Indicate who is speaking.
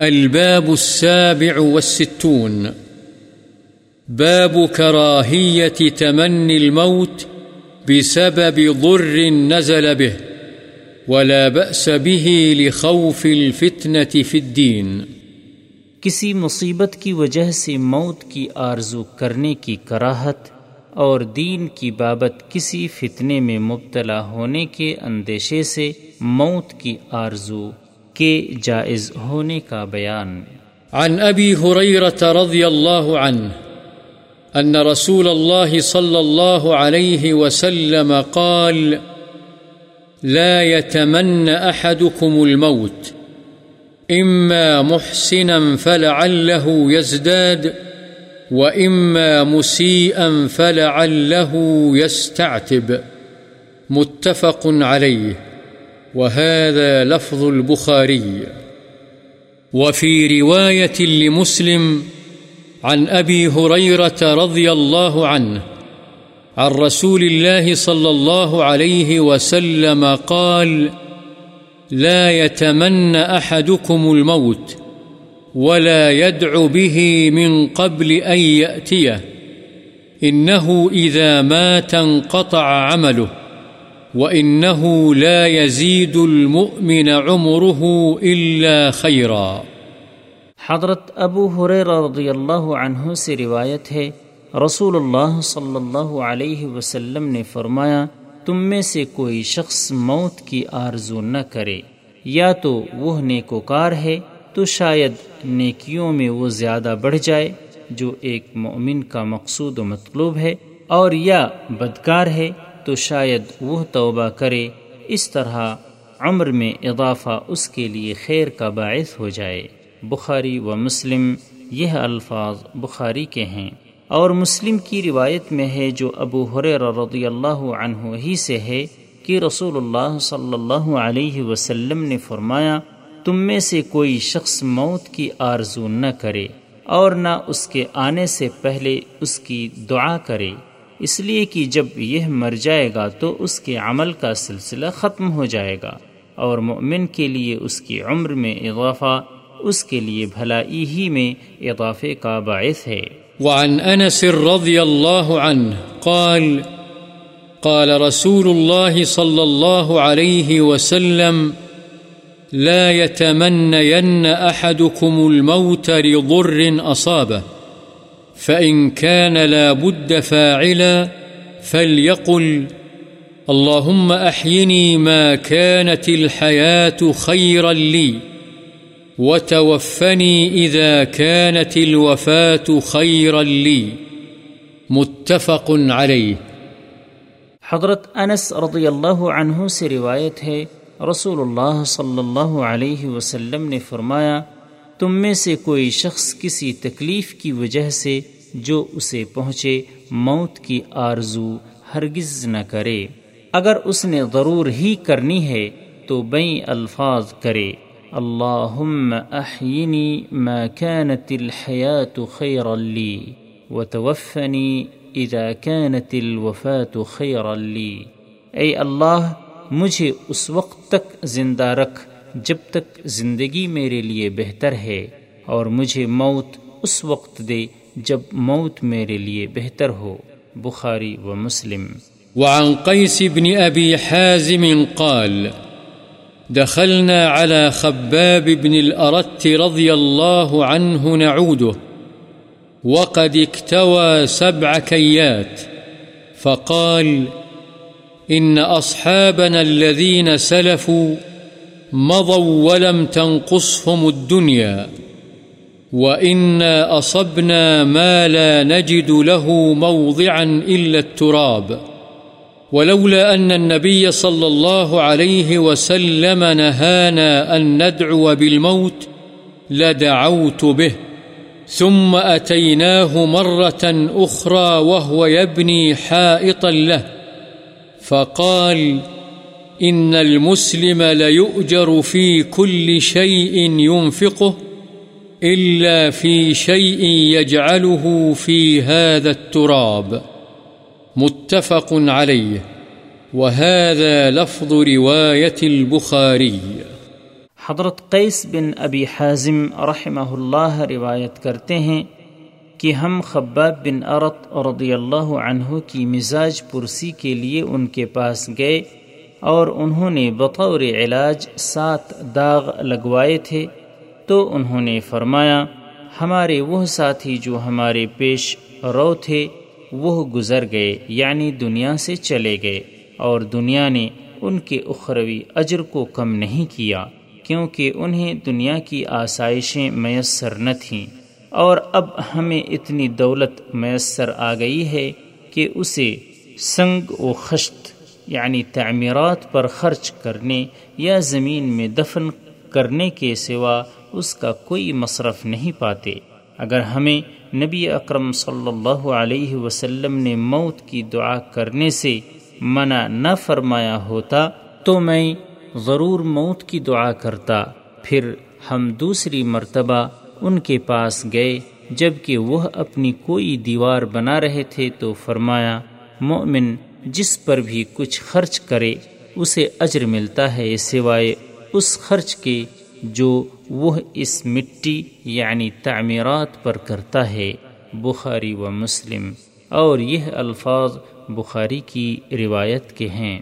Speaker 1: الباب السابع والستون. باب كراهية تمني الموت بسبب ضر نزل به، ولا بأس به لخوف الفتنة في الدين.
Speaker 2: کسی مصیبت کی وجہ سے موت کی آرزو کرنے کی کراہت اور دین کی بابت کسی فتنے میں مبتلا ہونے کے اندیشے سے موت کی آرزو کے جائز ہونے کا بیان۔
Speaker 1: عن أبي هريرة رضي الله عنه أن رسول الله صلى الله عليه وسلم قال، لا يتمنى أحدكم الموت إما محسنا فلعله يزداد وإما مسيئا فلعله يستعتب متفق عليه وهذا لفظ البخاري. وفي رواية لمسلم عن أبي هريرة رضي الله عنه، عن رسول الله صلى الله عليه وسلم قال لا يتمنى أحدكم الموت ولا يدع به من قبل أن يأتيه، إنه إذا مات انقطع عمله. وإنه لا يزيد المؤمن عمره إلا خيرا۔
Speaker 2: حضرت ابو حریر رضی اللہ عنہ سے روایت ہے رسول اللہ صلی اللہ علیہ وسلم نے فرمایا، تم میں سے کوئی شخص موت کی آرزو نہ کرے۔ یا تو وہ نیکوکار ہے، تو شاید نیکیوں میں وہ زیادہ بڑھ جائے، جو ایک مومن کا مقصود و مطلوب ہے، اور یا بدکار ہے تو شاید وہ توبہ کرے، اس طرح عمر میں اضافہ اس کے لیے خیر کا باعث ہو جائے۔ بخاری و مسلم یہ الفاظ بخاری کے ہیں۔ اور مسلم کی روایت میں ہے جو ابو حریر رضی اللہ عنہ ہی سے ہے کہ رسول اللہ صلی اللہ علیہ وسلم نے فرمایا، تم میں سے کوئی شخص موت کی آرزو نہ کرے اور نہ اس کے آنے سے پہلے اس کی دعا کرے۔ اس لیے کہ جب یہ مر جائے گا تو اس کے عمل کا سلسلہ ختم ہو جائے گا اور مومن کے لیے اس کی عمر میں اضافہ، اس کے لیے بھلائی ہی میں اضافے کا باعث ہے۔
Speaker 1: وعن أنس رضي الله عنه قال قال رسول الله صلى الله عليه وسلم، لا يتمنين أحدكم الموت لضر أصابه فإن كان لا بد فاعلا فليقل اللهم أحيني ما كانت الحياة خيرا لي وتوفني إذا كانت الوفاة خيرا لي متفق عليه
Speaker 2: حضرت انس رضی اللہ عنہ سے روایت ہے، رسول اللہ صلی اللہ علیہ وسلم نے فرمایا تم میں سے کوئی شخص کسی تکلیف کی وجہ سے جو اسے پہنچے، موت کی آرزو ہرگز نہ کرے۔ اگر اس نے ضرور ہی کرنی ہے، تو بئی الفاظ کرے۔ اللهم أحيني ما كانت الحياة خيرا لي وتوفني إذا كانت الوفاة خيرا لي اے اللہ، مجھے اس وقت تک زندہ رکھ۔ جب تک زندگی میرے لیے بہتر ہے اور مجھے موت اس وقت دے جب موت میرے لیے بہتر ہو۔ بخاری و مسلم۔
Speaker 1: وعن قيس بن أبي حازم قال، دخلنا على خباب بن الأرت رضي الله عنه نعوده، وقد اكتوى سبع كيات فقال إن أصحابنا الذين سلفوا مضوا ولم تنقصهم الدنيا وإنا أصبنا ما لا نجد له موضعا إلا التراب ولولا أن النبي صلى الله عليه وسلم نهانا أن ندعو بالموت لدعوت به ثم أتيناه مرة أخرى وهو يبني حائطا له فقال فقال إن المسلم ليؤجر في كل شيء ينفقه إلا في شيء يجعله في هذا التراب. متفق عليه. وهذا لفظ رواية البخاري.
Speaker 2: حضرت قیس بن ابی حازم رحمہ اللہ روایت کرتے ہیں کہ ہم خباب بن عرت رضی اللہ عنہ کی مزاج پرسی کے لیے ان کے پاس گئے اور انہوں نے بطور علاج سات داغ لگوائے تھے تو انہوں نے فرمایا، ہمارے وہ ساتھی جو ہمارے پیش رو تھے، وہ گزر گئے یعنی دنیا سے چلے گئے، اور دنیا نے ان کے اخروی اجر کو کم نہیں کیا، کیونکہ انہیں دنیا کی آسائشیں میسر نہ تھیں۔ اور اب ہمیں اتنی دولت میسر آ گئی ہے کہ اسے سنگ و خشت یعنی تعمیرات پر خرچ کرنے یا زمین میں دفن کرنے کے سوا اس کا کوئی مصرف نہیں پاتے۔ اگر ہمیں نبی اکرم صلی اللہ علیہ وسلم نے موت کی دعا کرنے سے منع نہ فرمایا ہوتا تو میں ضرور موت کی دعا کرتا۔ پھر ہم دوسری مرتبہ ان کے پاس گئے جبکہ وہ اپنی کوئی دیوار بنا رہے تھے تو فرمایا، مومن جس پر بھی کچھ خرچ کرے، اسے اجر ملتا ہے سوائے اس خرچ کے جو وہ اس مٹی یعنی تعمیرات پر کرتا ہے، بخاری و مسلم۔ اور یہ الفاظ بخاری کی روایت کے ہیں۔